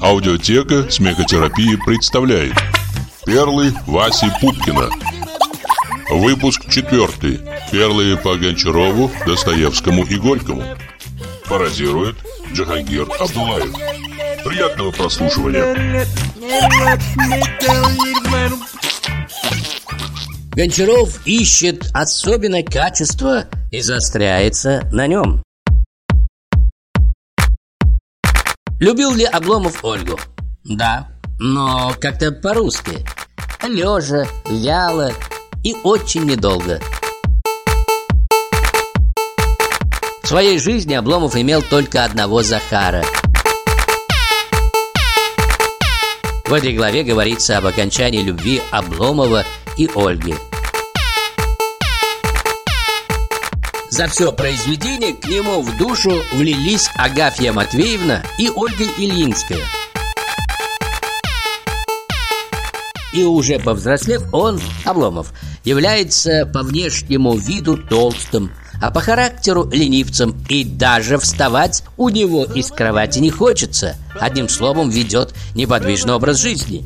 Аудиотека смехотерапии представляет. Перлы Васи Пупкина. Выпуск четвертый Перлы по Гончарову, Достоевскому и Горькому Пародирует Джахангир Абдулаев Приятного прослушивания Гончаров ищет особенное качество и застряется на нем. Любил ли Обломов Ольгу? Да, но как-то по-русски. Лежа, вяло и очень недолго. В своей жизни Обломов имел только одного Захара. В этой главе говорится об окончании любви Обломова и Ольги. За все произведение к нему в душу влились Агафья Матвеевна и Ольга Ильинская. И уже повзрослев, он, Обломов, является по внешнему виду толстым, а по характеру ленивцем и даже вставать у него из кровати не хочется. Одним словом, ведет неподвижный образ жизни.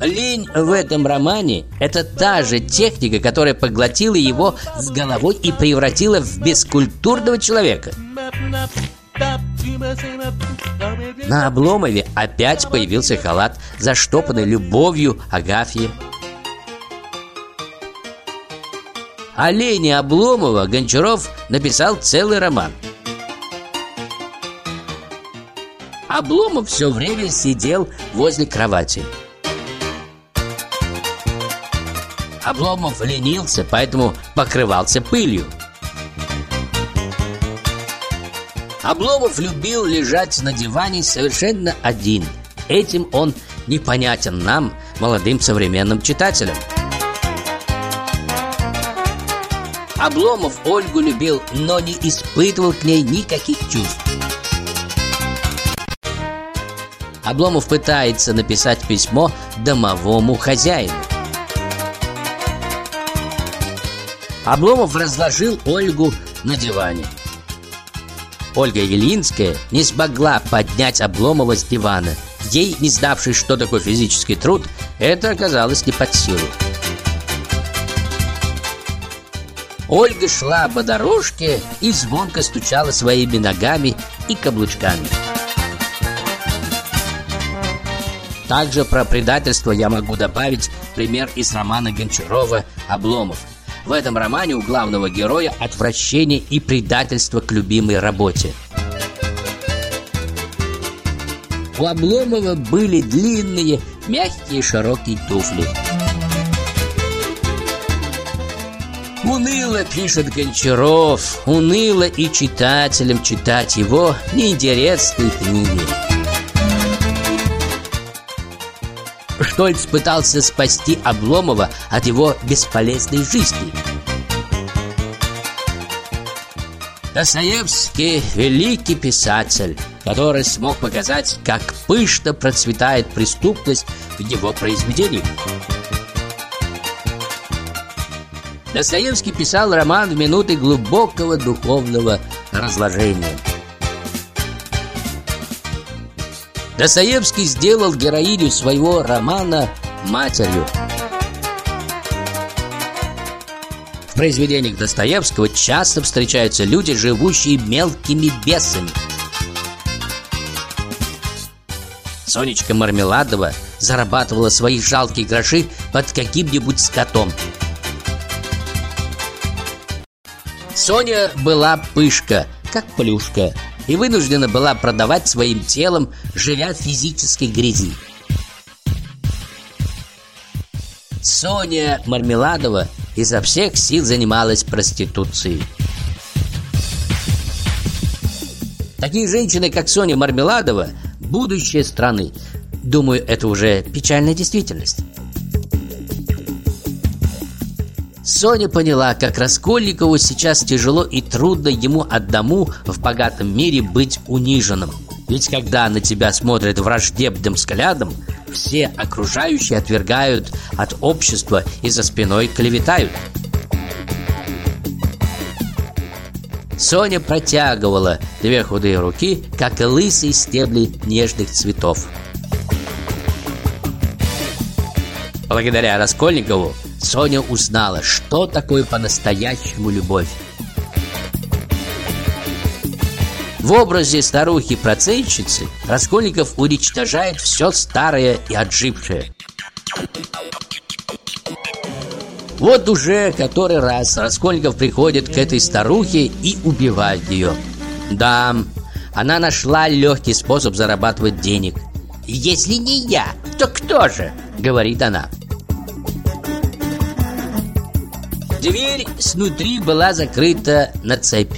Лень в этом романе – это та же техника, которая поглотила его с головой и превратила в бескультурного человека. На Обломове опять появился халат, заштопанный любовью Агафьи. О Лене Обломова Гончаров написал целый роман – Обломов все время сидел возле кровати. Обломов ленился, поэтому покрывался пылью. Обломов любил лежать на диване совершенно один. Этим он непонятен нам, молодым современным читателям. Обломов Ольгу любил, но не испытывал к ней никаких чувств. Обломов пытается написать письмо домовому хозяину. Обломов разложил Ольгу на диване. Ольга Елинская не смогла поднять Обломова с дивана. Ей, не знавшей, что такое физический труд, это оказалось не под силу. Ольга шла по дорожке и звонко стучала своими ногами и каблучками. Также про предательство я могу добавить пример из романа Гончарова «Обломов». В этом романе у главного героя отвращение и предательство к любимой работе. У Обломова были длинные, мягкие широкие туфли. Уныло пишет Гончаров, уныло и читателям читать его неинтересные книги. Штольц пытался спасти Обломова от его бесполезной жизни. Достоевский – великий писатель, который смог показать, как пышно процветает преступность в его произведениях. Достоевский писал роман в минуты глубокого духовного разложения – Достоевский сделал героиню своего романа матерью. В произведениях Достоевского часто встречаются люди, живущие мелкими бесами. Сонечка Мармеладова зарабатывала свои жалкие гроши под каким-нибудь скотом. Соня была пышка, как плюшка – и вынуждена была продавать своим телом, живя в физической грязи. Соня Мармеладова изо всех сил занималась проституцией. Такие женщины, как Соня Мармеладова, будущее страны. Думаю, это уже печальная действительность. Соня поняла, как Раскольникову сейчас тяжело и трудно ему одному в богатом мире быть униженным. Ведь когда на тебя смотрят враждебным взглядом, все окружающие отвергают от общества и за спиной клеветают. Соня протягивала две худые руки, как и лысые стебли нежных цветов. Благодаря Раскольникову Соня узнала, что такое по-настоящему любовь. В образе старухи-процентщицы Раскольников уничтожает все старое и отжившее. Вот уже который раз Раскольников приходит к этой старухе и убивает ее. Да, она нашла легкий способ зарабатывать денег. «Если не я, то кто же?» — говорит она. Дверь снутри была закрыта на цепь.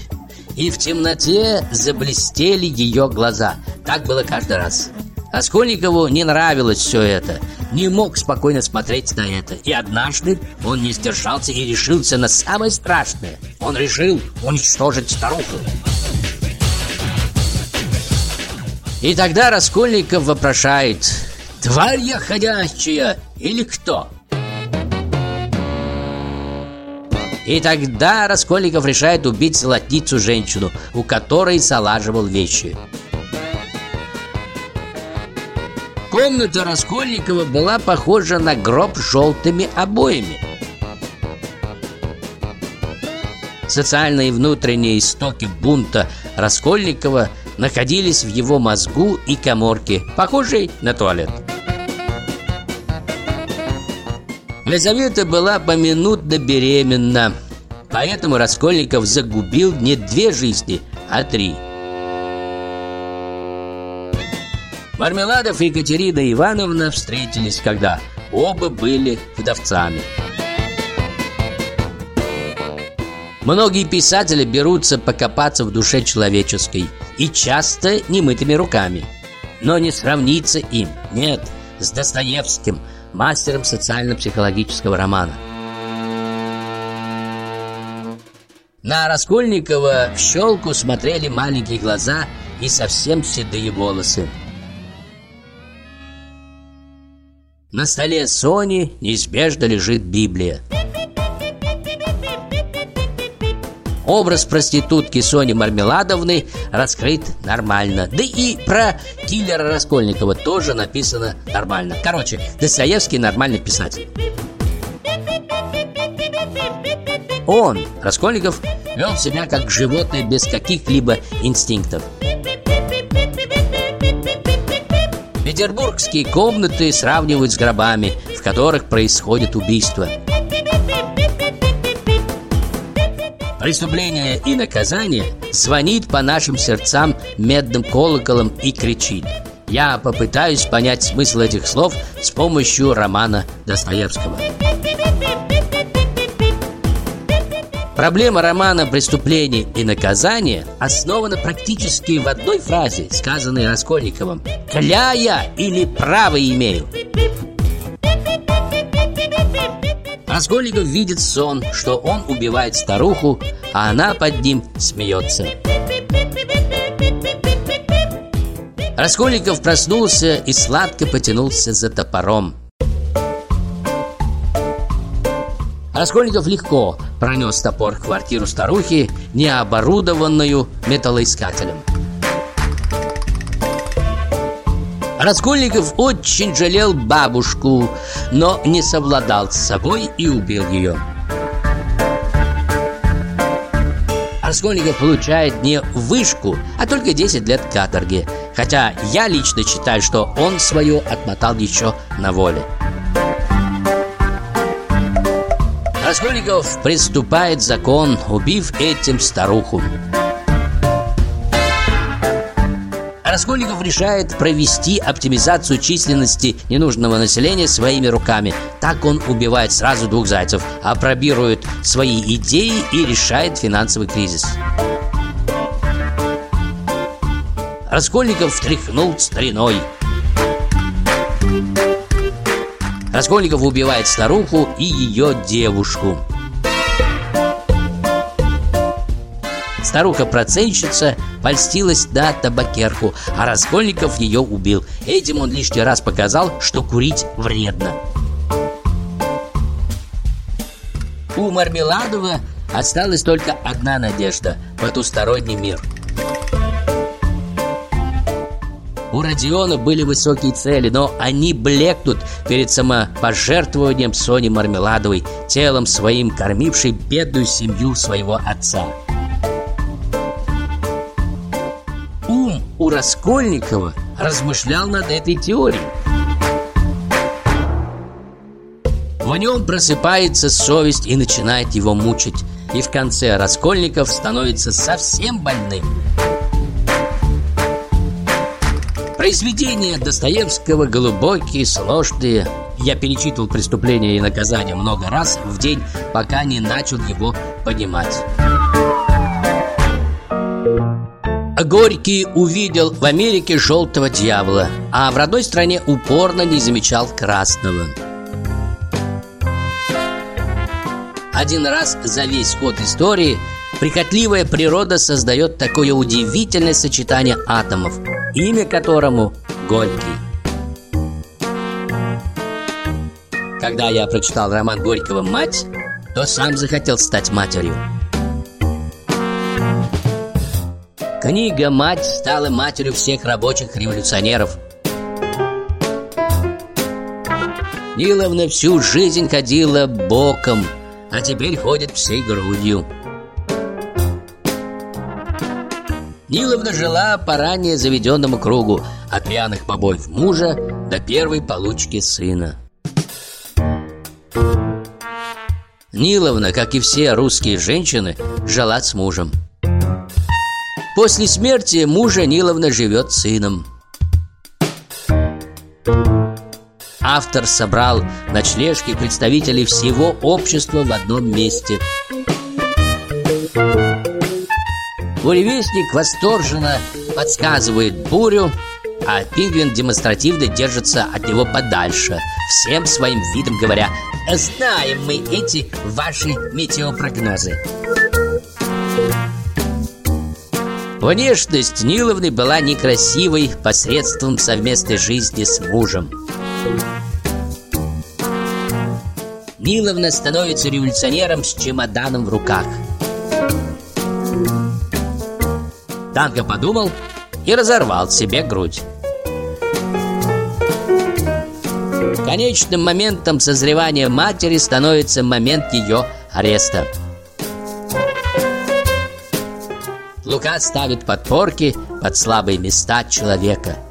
И в темноте заблестели ее глаза. Так было каждый раз. Раскольникову не нравилось все это не мог спокойно смотреть на это. И однажды он не сдержался и решился на самое страшное. Он решил уничтожить старуху. И тогда Раскольников вопрошает «Тварь я ходячая или кто?» И тогда Раскольников решает убить золотницу женщину, у которой залаживал вещи. Комната Раскольникова была похожа на гроб с желтыми обоями. Социальные внутренние истоки бунта Раскольникова находились в его мозгу и коморке, похожей на туалет. Елизавета была поминутно беременна, поэтому Раскольников загубил не две жизни, а три – Мармеладов и Екатерина Ивановна встретились когда оба были вдовцами. Многие писатели берутся покопаться в душе человеческой и часто немытыми руками. Но не сравнится им, нет, с Достоевским, мастером социально-психологического романа. На Раскольникова в щелку смотрели маленькие глаза и совсем седые волосы. На столе Сони неизбежно лежит Библия. Образ проститутки Сони Мармеладовны раскрыт нормально. Да и про киллера Раскольникова тоже написано нормально. Короче, Достоевский нормальный писатель. Он, Раскольников, вел себя как животное без каких-либо инстинктов. Петербургские комнаты сравнивают с гробами, в которых происходит убийство. Преступление и наказание звонит по нашим сердцам медным колоколом и кричит. Я попытаюсь понять смысл этих слов с помощью романа Достоевского. Проблема романа «Преступление и наказание» основана практически в одной фразе, сказанной Раскольниковым «Кля я или право имею?» Раскольников видит сон, что он убивает старуху, а она под ним смеется. Раскольников проснулся и сладко потянулся за топором. Раскольников легко пронес топор в квартиру старухи, не оборудованную металлоискателем. Раскольников очень жалел бабушку, но не совладал с собой и убил ее. Раскольников получает не вышку, а только 10 лет каторги. Хотя я лично считаю, что он свое отмотал еще на воле. Раскольников приступает закон, убив этим старуху. Раскольников решает провести оптимизацию численности ненужного населения своими руками. Так он убивает сразу двух зайцев, опробирует свои идеи и решает финансовый кризис. Раскольников встряхнул стариной. Раскольников убивает старуху и ее девушку. Старуха-проценщица польстилась на табакерку, а Раскольников ее убил. Этим он лишний раз показал, что курить вредно. У Мармеладова осталась только одна надежда – потусторонний мир. У Родиона были высокие цели, но они блекнут перед самопожертвованием Сони Мармеладовой, телом своим кормившей бедную семью своего отца. У Раскольникова размышлял над этой теорией. В нем просыпается совесть и начинает его мучить. И в конце Раскольников становится совсем больным. Произведения Достоевского глубокие, сложные. Я перечитывал «Преступление и наказание» много раз в день, пока не начал его понимать. Горький увидел в Америке желтого дьявола, а в родной стране упорно не замечал красного. Один раз за весь ход истории прихотливая природа создает такое удивительное сочетание атомов, имя которому Горький. Когда я прочитал роман Горького «Мать», то сам захотел стать матерью. Книга «Мать» стала матерью всех рабочих революционеров. Ниловна всю жизнь ходила боком – а теперь ходит всей грудью. Ниловна жила по ранее заведенному кругу от пьяных побоев мужа до первой получки сына. Ниловна, как и все русские женщины, жила с мужем. После смерти мужа Ниловна живет сыном. Автор собрал ночлежки представителей всего общества в одном месте. Буревестник восторженно подсказывает бурю, а пингвин демонстративно держится от него подальше, всем своим видом говоря «Знаем мы эти ваши метеопрогнозы». Внешность Ниловны была некрасивой посредством совместной жизни с мужем. Ниловна становится революционером с чемоданом в руках. Данка подумал и разорвал себе грудь. Конечным моментом созревания матери становится момент ее ареста. Лука ставит подпорки под слабые места человека –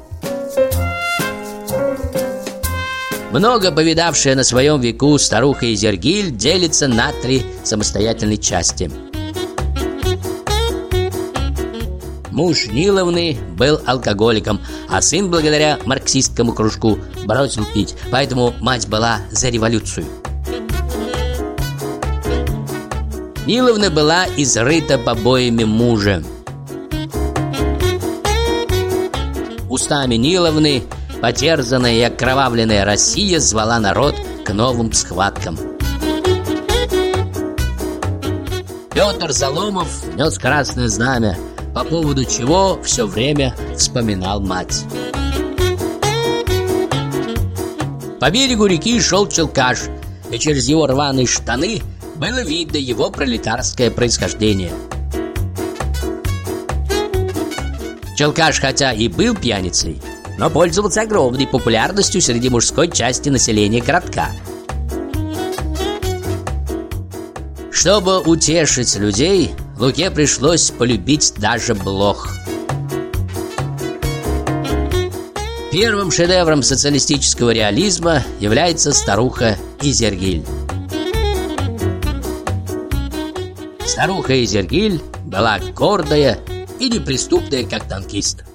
Много повидавшая на своем веку старуха Изергиль делится на три самостоятельные части. Муж Ниловны был алкоголиком, а сын, благодаря марксистскому кружку, бросил пить, поэтому мать была за революцию. Ниловна была изрыта побоями мужа. Устами Ниловны Потерзанная и окровавленная Россия звала народ к новым схваткам. Петр Заломов нес красное знамя, по поводу чего все время вспоминал мать. По берегу реки шел Челкаш, и через его рваные штаны было видно его пролетарское происхождение. Челкаш, хотя и был пьяницей, но пользовался огромной популярностью среди мужской части населения городка. Чтобы утешить людей, Луке пришлось полюбить даже блох. Первым шедевром социалистического реализма является старуха Изергиль. Старуха Изергиль была гордая и неприступная, как танкист –